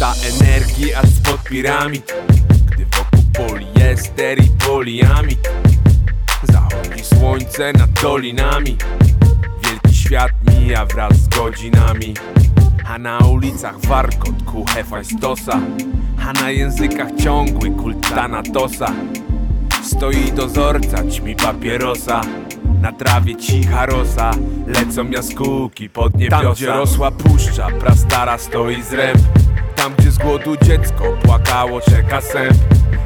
Nuta energii aż spod piramid. Gdy wokół poliester i poliamid Zachodzi słońce nad dolinami. Wielki świat mija wraz z godzinami. A na ulicach warkot ku Hefajstosa. A na językach ciągły kult Thanatosa. Stoi dozorca, ćmi papierosa. Na trawie cicha rosa Lecą jaskółki pod niebiosa Tam gdzie rosła puszcza, prastara stoi zręb Tam gdzie z głodu dziecko płakało, czeka sęp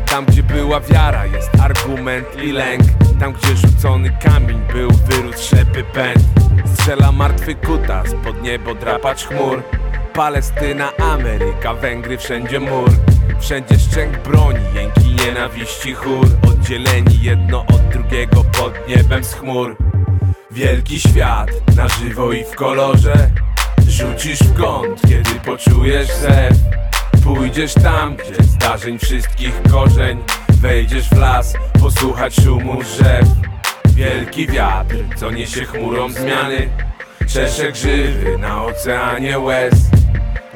Tam gdzie była wiara, jest argument i lęk. Tam gdzie rzucony kamień był, wyrósł szepy pęd. Strzela martwy kutas, pod niebo drapacz chmur. Palestyna, Ameryka, Węgry, wszędzie mur. Wszędzie szczęk broni, jęki nienawiści chór. Oddzieleni jedno od drugiego pod niebem z chmur. Wielki świat, na żywo i w kolorze. Rzucisz w kąt, kiedy poczujesz zew Pójdziesz tam, gdzie zdarzeń wszystkich korzeń. Wejdziesz w las, posłuchać szumu drzew. Wielki wiatr, co niesie chmurą zmiany. Czeszek żywy na oceanie łez.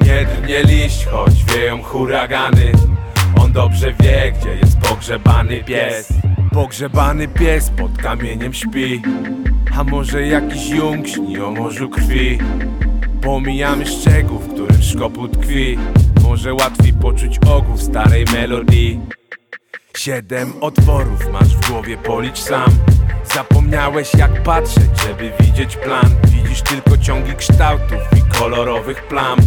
Nie drgnie liść, choć wieją huragany. On dobrze wie, gdzie jest pogrzebany pies. Pogrzebany pies pod kamieniem śpi. A może jakiś jung śni o morzu krwi? Pomijamy szczegół, w którym szkopu tkwi. Może łatwiej poczuć ogół starej melodii. Siedem otworów masz w głowie, policz sam. Zapomniałeś jak patrzeć, żeby widzieć plan. Widzisz tylko ciągi kształtów i kolorowych plam.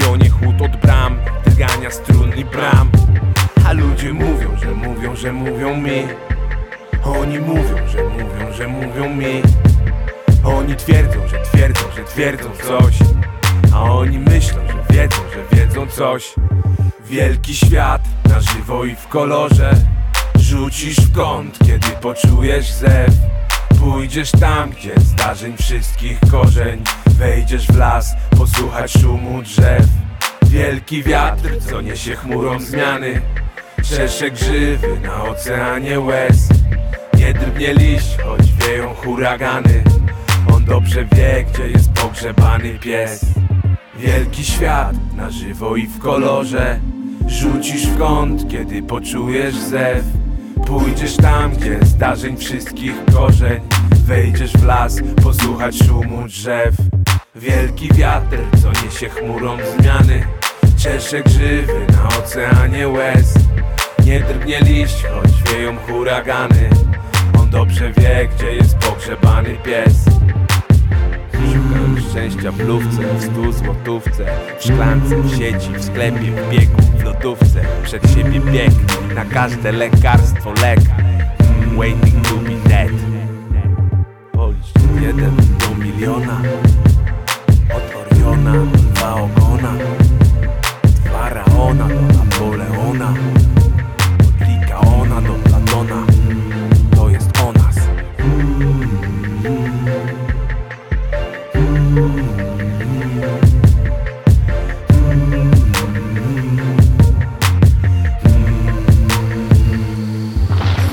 Wionie chłód od bram, drgania strun i bram. A ludzie mówią, że mówią, że mówią mi. Oni mówią, że mówią, że mówią mi. Oni twierdzą, że twierdzą, że twierdzą coś. A oni myślą, że wiedzą, że wiedzą coś. Wielki świat, na żywo i w kolorze. Rzucisz w kąt, kiedy poczujesz zew. Pójdziesz tam, gdzie zdarzeń wszystkich korzeń. Wejdziesz w las, posłuchać szumu drzew. Wielki wiatr, co niesie chmurą zmiany. Czeszek żywy na oceanie łez. Nie drgnie liść, choć wieją huragany. On dobrze wie, gdzie jest pogrzebany pies Wielki świat, na żywo i w kolorze. Rzucisz w kąt, kiedy poczujesz zew. Pójdziesz tam, gdzie zdarzeń wszystkich korzeń. Wejdziesz w las, posłuchać szumu drzew. Wielki wiatr, co niesie chmurą zmiany. Czeszek żywy na oceanie łez. Nie drgnie liść, choć wieją huragany. On dobrze wie, gdzie jest pogrzebany pies szczęścia w lówce, w stu złotówce W szklance, w sieci, w sklepie, w biegu, w lodówce. Przed siebie bieg, na każde lekarstwo lek. Mm, Waiting to be dead. Policz jeden do miliona